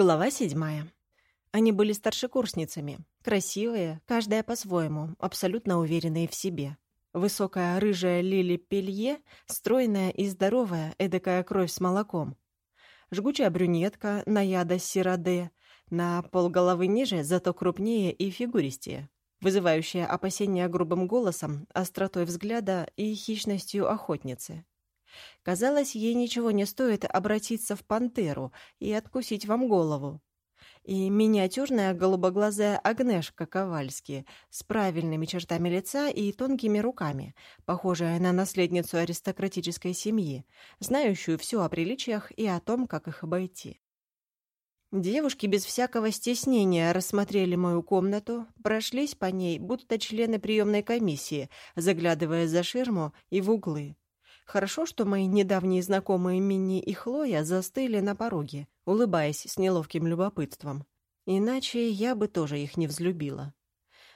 Глава седьмая. Они были старшекурсницами. Красивые, каждая по-своему, абсолютно уверенные в себе. Высокая рыжая Лили Пелье, стройная и здоровая, эдакая кровь с молоком. Жгучая брюнетка, наяда Сираде, на полголовы ниже, зато крупнее и фигуристее, вызывающая опасения грубым голосом, остротой взгляда и хищностью охотницы. Казалось, ей ничего не стоит обратиться в пантеру и откусить вам голову. И миниатюрная голубоглазая Агнешка Ковальски с правильными чертами лица и тонкими руками, похожая на наследницу аристократической семьи, знающую все о приличиях и о том, как их обойти. Девушки без всякого стеснения рассмотрели мою комнату, прошлись по ней, будто члены приемной комиссии, заглядывая за ширму и в углы. Хорошо, что мои недавние знакомые Минни и Хлоя застыли на пороге, улыбаясь с неловким любопытством. Иначе я бы тоже их не взлюбила.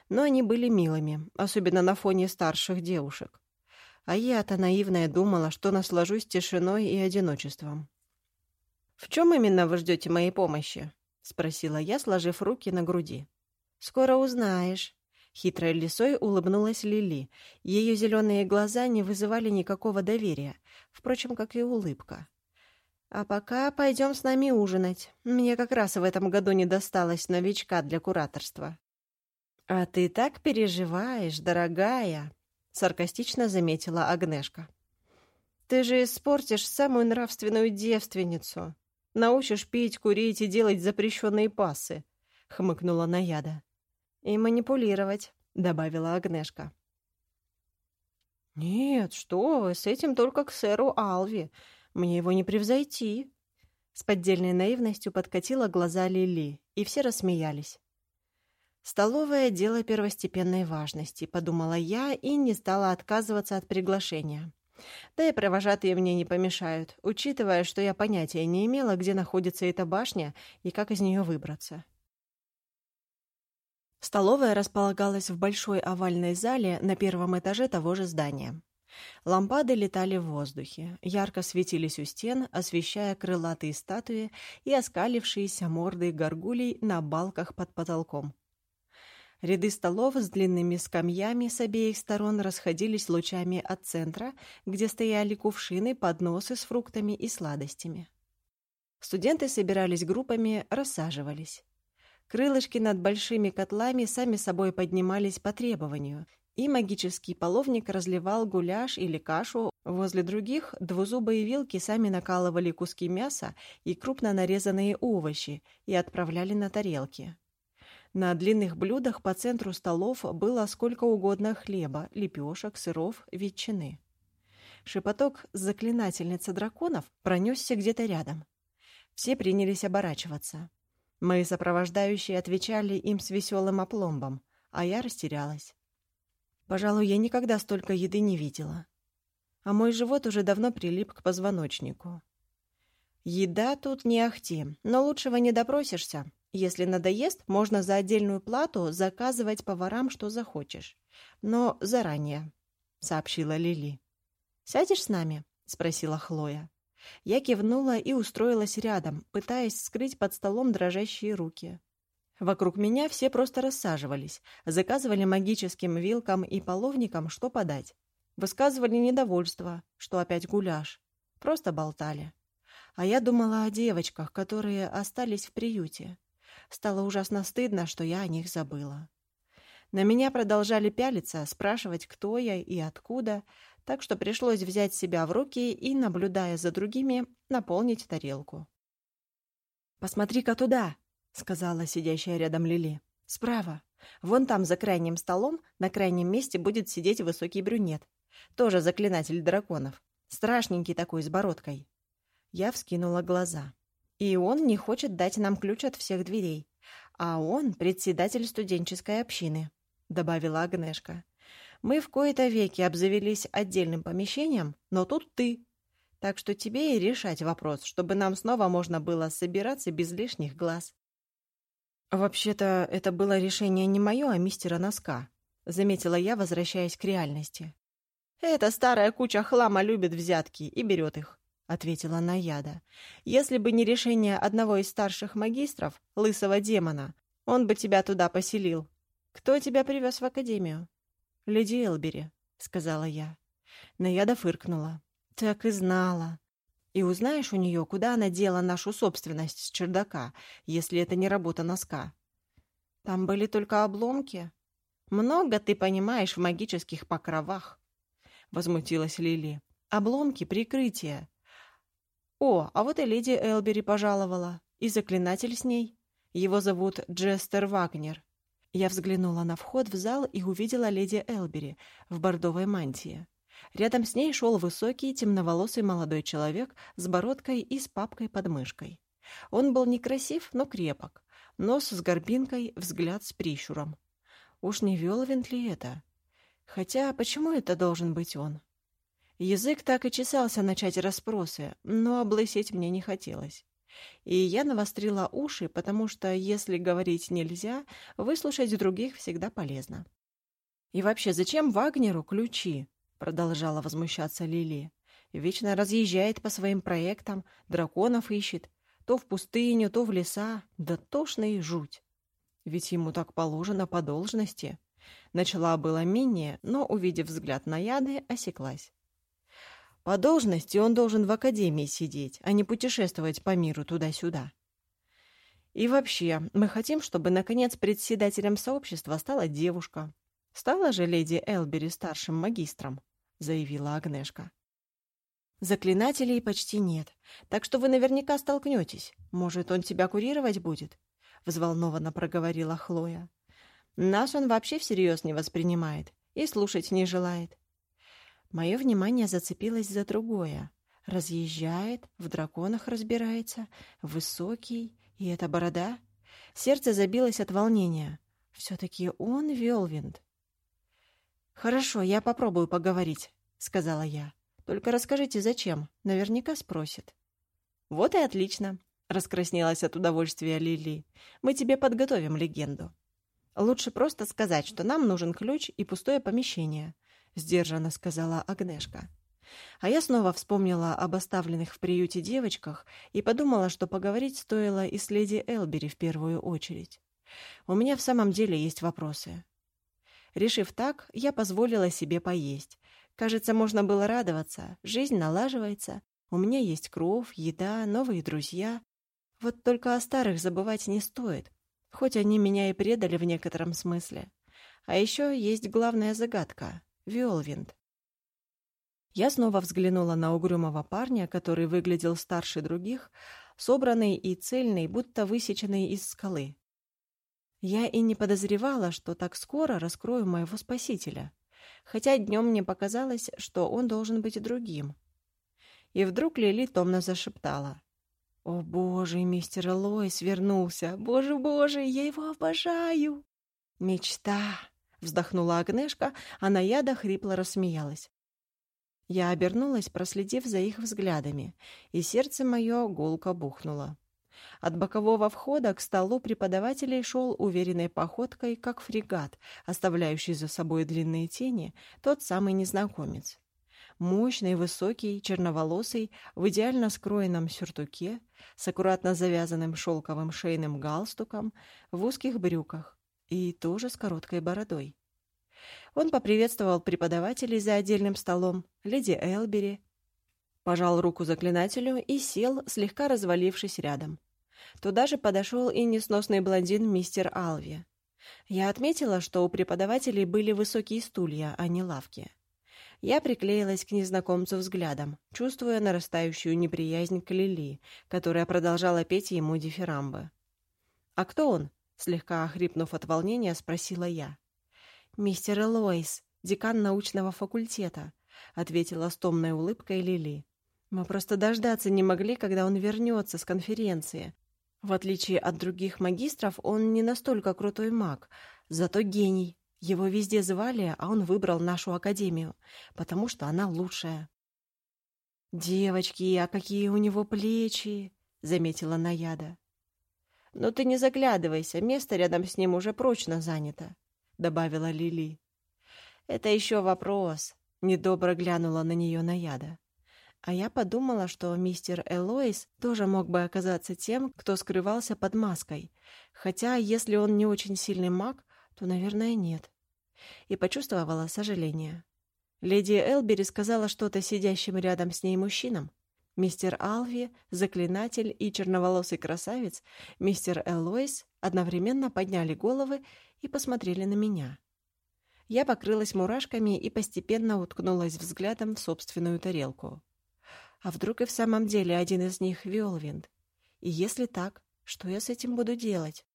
Но они были милыми, особенно на фоне старших девушек. А я-то наивная думала, что наслажусь тишиной и одиночеством. «В чем именно вы ждете моей помощи?» — спросила я, сложив руки на груди. «Скоро узнаешь», Хитрой лисой улыбнулась Лили. Ее зеленые глаза не вызывали никакого доверия, впрочем, как и улыбка. «А пока пойдем с нами ужинать. Мне как раз в этом году не досталось новичка для кураторства». «А ты так переживаешь, дорогая», — саркастично заметила Агнешка. «Ты же испортишь самую нравственную девственницу. Научишь пить, курить и делать запрещенные пасы», — хмыкнула Наяда. «И манипулировать», — добавила Агнешка. «Нет, что вы, с этим только к сэру Алви. Мне его не превзойти». С поддельной наивностью подкатила глаза Лили, и все рассмеялись. «Столовое — дело первостепенной важности», — подумала я и не стала отказываться от приглашения. Да и провожатые мне не помешают, учитывая, что я понятия не имела, где находится эта башня и как из нее выбраться. Столовая располагалась в большой овальной зале на первом этаже того же здания. Лампады летали в воздухе, ярко светились у стен, освещая крылатые статуи и оскалившиеся морды горгулей на балках под потолком. Ряды столов с длинными скамьями с обеих сторон расходились лучами от центра, где стояли кувшины, подносы с фруктами и сладостями. Студенты собирались группами, рассаживались. Крылышки над большими котлами сами собой поднимались по требованию, и магический половник разливал гуляш или кашу, возле других двузубые вилки сами накалывали куски мяса и крупно нарезанные овощи и отправляли на тарелки. На длинных блюдах по центру столов было сколько угодно хлеба, лепешек, сыров, ветчины. Шепоток заклинательницы драконов пронесся где-то рядом. Все принялись оборачиваться. Мои сопровождающие отвечали им с веселым опломбом, а я растерялась. Пожалуй, я никогда столько еды не видела. А мой живот уже давно прилип к позвоночнику. Еда тут не ахти, но лучшего не допросишься. Если надоест, можно за отдельную плату заказывать поварам, что захочешь. Но заранее, — сообщила Лили. «Сядешь с нами?» — спросила Хлоя. Я кивнула и устроилась рядом, пытаясь скрыть под столом дрожащие руки. Вокруг меня все просто рассаживались, заказывали магическим вилкам и половникам, что подать. Высказывали недовольство, что опять гуляш. Просто болтали. А я думала о девочках, которые остались в приюте. Стало ужасно стыдно, что я о них забыла. На меня продолжали пялиться, спрашивать, кто я и откуда, так что пришлось взять себя в руки и, наблюдая за другими, наполнить тарелку. «Посмотри-ка туда!» — сказала сидящая рядом Лили. «Справа. Вон там, за крайним столом, на крайнем месте будет сидеть высокий брюнет. Тоже заклинатель драконов. Страшненький такой, с бородкой». Я вскинула глаза. «И он не хочет дать нам ключ от всех дверей. А он председатель студенческой общины», — добавила Агнешка. Мы в кои-то веки обзавелись отдельным помещением, но тут ты. Так что тебе и решать вопрос, чтобы нам снова можно было собираться без лишних глаз. Вообще-то это было решение не мое, а мистера Носка, заметила я, возвращаясь к реальности. Эта старая куча хлама любит взятки и берет их, — ответила Наяда. «Если бы не решение одного из старших магистров, лысого демона, он бы тебя туда поселил. Кто тебя привез в академию?» «Леди Элбери», — сказала я. Наяда фыркнула. «Так и знала. И узнаешь у нее, куда она дела нашу собственность с чердака, если это не работа носка. Там были только обломки. Много ты понимаешь в магических покровах, — возмутилась Лили. Обломки — прикрытия. О, а вот и леди Элбери пожаловала. И заклинатель с ней. Его зовут Джестер Вагнер. Я взглянула на вход в зал и увидела леди Элбери в бордовой мантии. Рядом с ней шел высокий, темноволосый молодой человек с бородкой и с папкой под мышкой. Он был некрасив, но крепок. Нос с горбинкой, взгляд с прищуром. Уж не Велвинт ли это? Хотя, почему это должен быть он? Язык так и чесался начать расспросы, но облысеть мне не хотелось. И я навострила уши, потому что, если говорить нельзя, выслушать других всегда полезно. И вообще, зачем Вагнеру ключи? продолжала возмущаться Лили. Вечно разъезжает по своим проектам, драконов ищет, то в пустыню, то в леса, да тошно и жуть. Ведь ему так положено по должности. Начала была Минни, но, увидев взгляд на яды, осеклась. По должности он должен в академии сидеть, а не путешествовать по миру туда-сюда. И вообще, мы хотим, чтобы, наконец, председателем сообщества стала девушка. Стала же леди Элбери старшим магистром заявила Агнешка. Заклинателей почти нет, так что вы наверняка столкнетесь. Может, он тебя курировать будет? Взволнованно проговорила Хлоя. Нас он вообще всерьез не воспринимает и слушать не желает. Мое внимание зацепилось за другое. Разъезжает, в драконах разбирается, высокий, и эта борода. Сердце забилось от волнения. Все-таки он Велвинд. «Хорошо, я попробую поговорить», — сказала я. «Только расскажите, зачем? Наверняка спросит». «Вот и отлично», — раскраснелась от удовольствия Лили. «Мы тебе подготовим легенду». «Лучше просто сказать, что нам нужен ключ и пустое помещение», — сдержанно сказала Агнешка. А я снова вспомнила об оставленных в приюте девочках и подумала, что поговорить стоило и с леди Элбери в первую очередь. У меня в самом деле есть вопросы. Решив так, я позволила себе поесть. Кажется, можно было радоваться. Жизнь налаживается. У меня есть кровь, еда, новые друзья. Вот только о старых забывать не стоит. Хоть они меня и предали в некотором смысле. А еще есть главная загадка — Виолвинд. Я снова взглянула на угрюмого парня, который выглядел старше других, собранный и цельный, будто высеченный из скалы. Я и не подозревала, что так скоро раскрою моего спасителя, хотя днем мне показалось, что он должен быть другим. И вдруг Лили томно зашептала. «О, боже, мистер Лойс вернулся! Боже-боже, я его обожаю!» «Мечта!» — вздохнула Агнешка, а Наяда хрипло рассмеялась. Я обернулась, проследив за их взглядами, и сердце мое гулко бухнуло. От бокового входа к столу преподавателей шел уверенной походкой, как фрегат, оставляющий за собой длинные тени, тот самый незнакомец. Мощный, высокий, черноволосый, в идеально скроенном сюртуке, с аккуратно завязанным шелковым шейным галстуком, в узких брюках и тоже с короткой бородой. Он поприветствовал преподавателей за отдельным столом, леди Элбери, пожал руку заклинателю и сел, слегка развалившись рядом. Туда же подошел и несносный блондин мистер Алви. Я отметила, что у преподавателей были высокие стулья, а не лавки. Я приклеилась к незнакомцу взглядом, чувствуя нарастающую неприязнь к Лили, которая продолжала петь ему дифирамбы. «А кто он?» — слегка охрипнув от волнения, спросила я. «Мистер Элойс, декан научного факультета», — ответила с томной улыбкой Лили. «Мы просто дождаться не могли, когда он вернется с конференции. В отличие от других магистров, он не настолько крутой маг, зато гений. Его везде звали, а он выбрал нашу академию, потому что она лучшая. «Девочки, а какие у него плечи!» — заметила Наяда. «Но ты не заглядывайся, место рядом с ним уже прочно занято», — добавила Лили. «Это еще вопрос», — недобро глянула на нее Наяда. А я подумала, что мистер Элоис тоже мог бы оказаться тем, кто скрывался под маской. Хотя, если он не очень сильный маг, то, наверное, нет. И почувствовала сожаление. Леди Элбери сказала что-то сидящим рядом с ней мужчинам. Мистер Алви, заклинатель и черноволосый красавец, мистер Элоис одновременно подняли головы и посмотрели на меня. Я покрылась мурашками и постепенно уткнулась взглядом в собственную тарелку. А вдруг и в самом деле один из них Виолвинд? И если так, что я с этим буду делать?